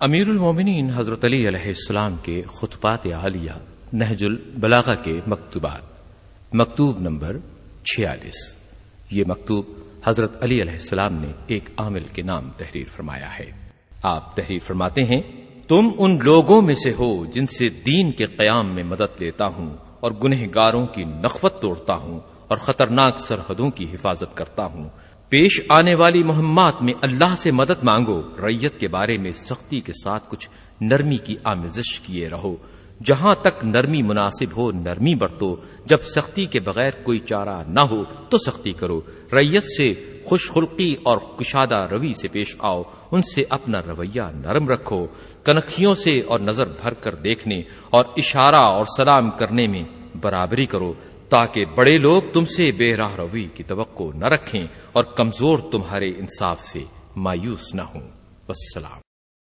امیر المومنین حضرت علی علیہ السلام کے خطبات عالیہ نہج البلاغہ کے مکتوبات، مکتوب نمبر چھیالیس۔ یہ مکتوب حضرت علی علیہ السلام نے ایک عامل کے نام تحریر فرمایا ہے۔ آپ تحریر فرماتے ہیں، تم ان لوگوں میں سے ہو جن سے دین کے قیام میں مدد لیتا ہوں اور گنہ گاروں کی نخوت توڑتا ہوں اور خطرناک سرحدوں کی حفاظت کرتا ہوں۔ پیش آنے والی مہمات میں اللہ سے مدد مانگو۔ ریت کے بارے میں سختی کے ساتھ کچھ نرمی کی آمزش کیے رہو۔ جہاں تک نرمی مناسب ہو، نرمی برتو۔ جب سختی کے بغیر کوئی چارہ نہ ہو، تو سختی کرو۔ ریت سے خوش خلقی اور کشادہ روی سے پیش آؤ۔ ان سے اپنا رویہ نرم رکھو۔ کنکھیوں سے اور نظر بھر کر دیکھنے اور اشارہ اور سلام کرنے میں برابری کرو۔ تاکہ بڑے لوگ تم سے بے راہ روی کی توقع نہ رکھیں اور کمزور تمہارے انصاف سے مایوس نہ ہوں۔ والسلام۔